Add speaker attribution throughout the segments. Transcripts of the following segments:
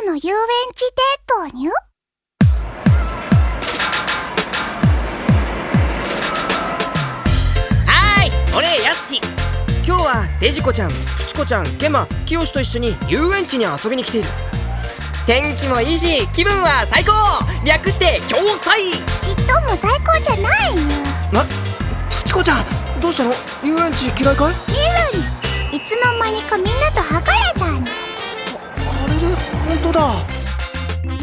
Speaker 1: 子の遊園地デートにゅ？
Speaker 2: はーい俺やすし。今日はデジコちゃんプチコちゃんケンマキヨシと一緒に遊園地に遊びに来ている。天気もいいし気分は最高。略して共済
Speaker 1: ちっとも最高じゃないにゅ。
Speaker 2: なプチコちゃんどうしたの？遊園地嫌いかい？
Speaker 1: 見るに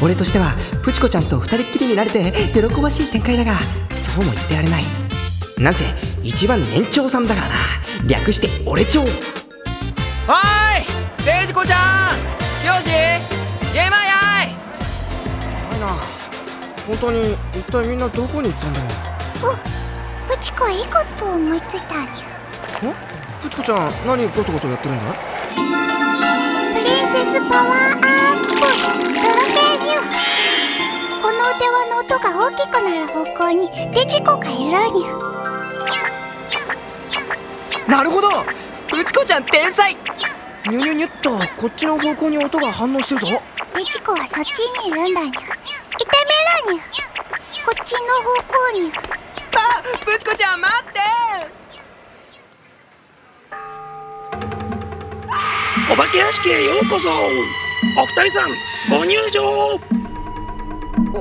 Speaker 2: 俺としてはプチコちゃんと二人っきりになれて喜ばしい展開だがそうも言ってられない。なんせ一番年長さんだからな。略して俺長。はーいデジコちゃん。よしゲーマーやい。ないな本当に一体みんなどこに行ったんだろ
Speaker 1: おプチコいいこと思いついたにゅ
Speaker 2: うプチコちゃん何ゴソゴソやってるんだ？
Speaker 1: プリンセスパワーアップ。ドラケーニュこのお手輪の音が大きくなる方向にデジコがいるにゅ
Speaker 2: なるほど。プチコちゃん天才。ニュニュニュっとこっちの方向に音が反応してるぞ。
Speaker 1: デジコはそっちにいるんだに。ゅいてみるに。ゅこっちの方向に。
Speaker 2: あプチコちゃん待って。
Speaker 3: お化け屋敷へようこそ。お二人さんご入場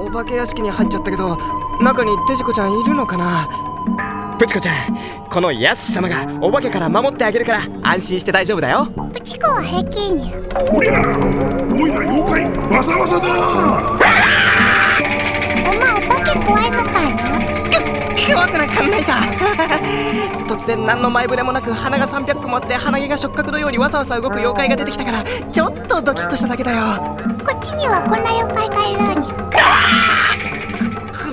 Speaker 2: お化け屋敷に入っちゃったけど中にデジコちゃんいるのかな？プチコちゃんこのヤス様がお化けから守ってあげるから安心して大丈夫だよ。
Speaker 1: プチコは平気に。ゅ
Speaker 3: おりゃおいら妖怪わざわざだ。
Speaker 1: おまお化け怖いのかにゅ
Speaker 2: 怖くなんかないさ。突然何の前触れもなく鼻が300個もあって鼻毛が触覚のようにわさわさ動く妖怪が出てきたからちょっとドキッとしただけだよ。
Speaker 1: こっちにはこんな妖怪がいるに。ゅ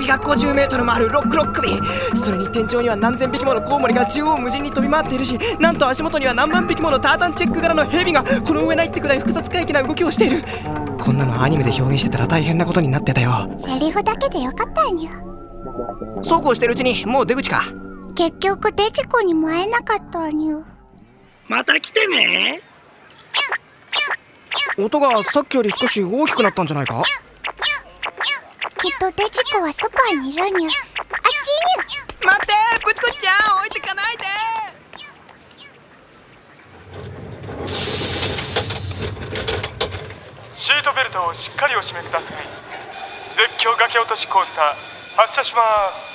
Speaker 2: 首が50メートルもあるロックロック首それに天井には何千匹ものコウモリが縦横無尽に飛び回っているしなんと足元には何万匹ものタータンチェック柄のヘビがこの上ないってくらい複雑怪奇な動きをしているこんなのアニメで表現してたら大変なことになってたよ
Speaker 1: セリフだけでよかったにゅ
Speaker 2: そうこうしてるうちにもう出口か
Speaker 1: 結局デジコにも会えなかったにゅ
Speaker 3: また来てね
Speaker 2: 音がさっきより少し大きくなったんじゃないか
Speaker 1: とデジコはそばにいるにゅあっちに。ゅ
Speaker 2: 待ってプチコちゃん置いてかないで。
Speaker 4: シートベルトをしっかりお締めください。絶叫崖落としコースター発車します。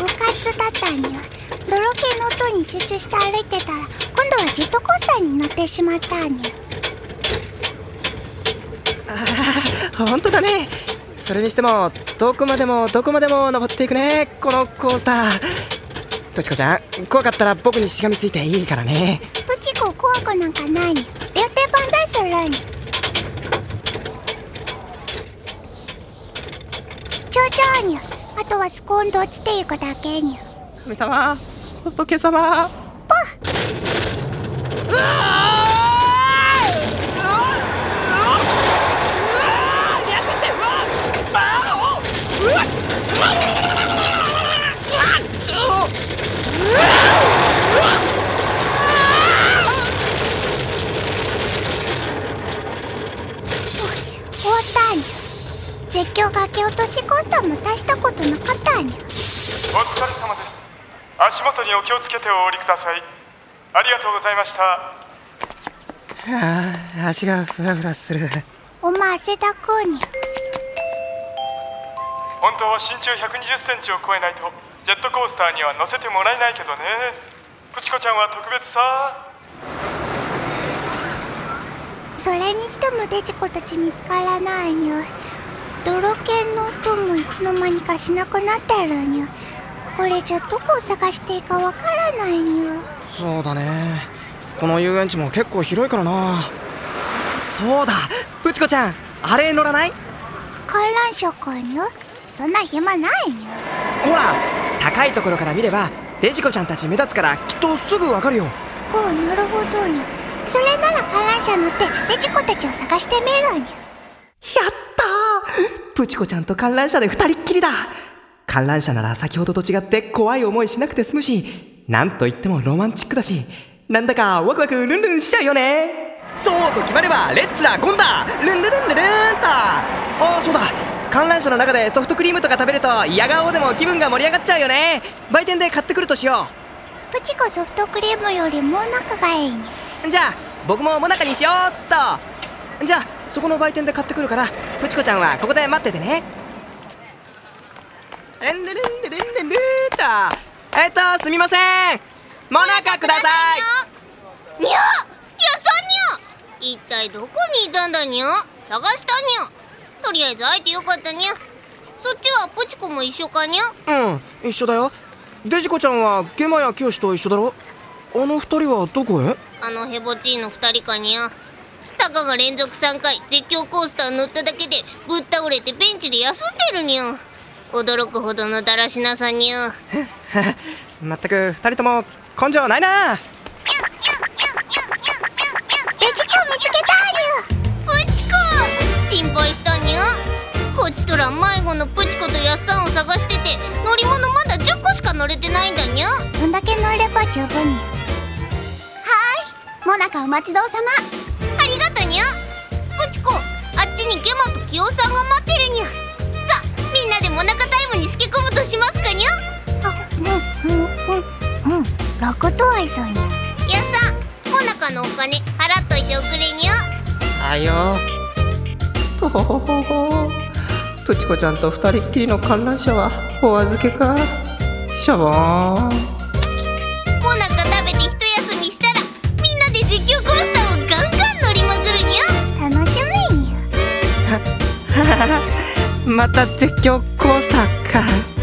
Speaker 1: 部活だったにゅ泥系の音に集中して歩いてたら今度はジェットコースターに乗ってしまったにゅ
Speaker 2: 本当だね。それにしてもどこまでもどこまでも登っていくね。このコースター。とちこちゃん怖かったら僕にしがみついていいからね。
Speaker 1: プチコ怖くなんかない。にゅ両手万歳するに。ゅ頂上に。ゅあとはスコーンと落ちていくだけに。ゅ
Speaker 2: 神様仏様。
Speaker 1: 終わったにゅ絶叫崖落としコースターも大したことなかったにゅ
Speaker 4: お疲れ様です。足元にお気をつけてお降りください。ありがとうございました。
Speaker 2: ああ足がフラフラする。
Speaker 1: おま汗だくに。ゅ
Speaker 4: 本当は身長120センチを超えないとジェットコースターには乗せてもらえないけどね。プチコちゃんは特別さ。
Speaker 1: それにしてもデジコたち見つからないにゅ泥系の音もいつの間にかしなくなってるにゅ。これじゃどこを探していいかわからないにゅ。
Speaker 2: そうだね。この遊園地も結構広いからな。そうだ。プチコちゃんあれ乗らない？
Speaker 1: 観覧車かにゅ。そんな暇ないにゅ。
Speaker 2: ほら高いところから見ればデジコちゃんたち目立つからきっとすぐわかるよ。
Speaker 1: ほうなるほどにゅ。それなら観覧車乗ってデジコたちを探してみるにゅ。
Speaker 2: やったープチコちゃんと観覧車で二人っきりだ。観覧車なら先ほどと違って怖い思いしなくて済むしなんといってもロマンチックだしなんだかワクワクルンルンしちゃうよね。そうと決まればレッツラゴンだ。ルンルルンルルンとああそうだ。観覧車の中でソフトクリームとか食べると嫌顔でも気分が盛り上がっちゃうよね。売店で買ってくるとしよ
Speaker 1: プチコソフトクリームよりも中がいいね。
Speaker 2: うじゃあ僕ももなかにしようっと。じゃあそこの売店で買ってくるからプチコちゃんはここで待っててね。ルンルルンルルンルルンとえっとすみません。もなかください。
Speaker 5: にゃやさにゃ一体どこにいたんだにゃ探したにゃとりあえず会えてよかったにゃそっちはプチコも一緒かにゃ
Speaker 2: うん一緒だよ。デジコちゃんはゲマやキヨシと一緒だろ。あの二人はどこへ？
Speaker 5: あのヘボチーの二人かにゃたかが連続3回絶叫コースター乗っただけでぶっ倒れてベンチで休んでるにゃ驚くほどのだらしなさにゃ
Speaker 2: まったく二人とも根性ないな。
Speaker 1: デジキョ見つけた
Speaker 5: プチコ心配したにゃこっちとら迷子のプチコとヤッサンを探してて乗り物まだ10個しか乗れてないんだにゃ
Speaker 1: そんだけ乗れば十分に
Speaker 6: もなかお待ちどうさま
Speaker 5: ちにゲマとキヨさんが待ってるにゃ。さあみんなでモナカタイムにしけ込むとしますかにゃ。
Speaker 1: あうんうんうんうん。楽とはいそうに。
Speaker 5: ヤッサンモナカのお金払っといておくれにゃ。
Speaker 2: あよ。とほほほほ。プチコちゃんと二人っきりの観覧車はお預けか。しょぼー また絶叫コースターか。